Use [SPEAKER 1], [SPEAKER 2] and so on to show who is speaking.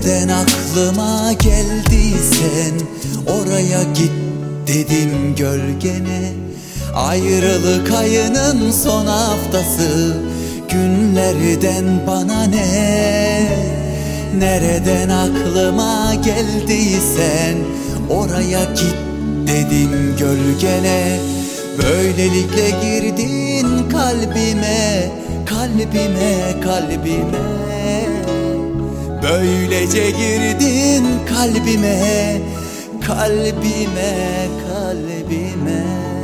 [SPEAKER 1] Nereden aklıma geldiysen oraya git dedim gölgene. Ayrılık ayının son haftası günlerden bana ne? Nereden aklıma geldiysen oraya git dedim gölgene. Böylelikle girdin kalbime, kalbime, kalbime Böylece girdin kalbime, kalbime, kalbime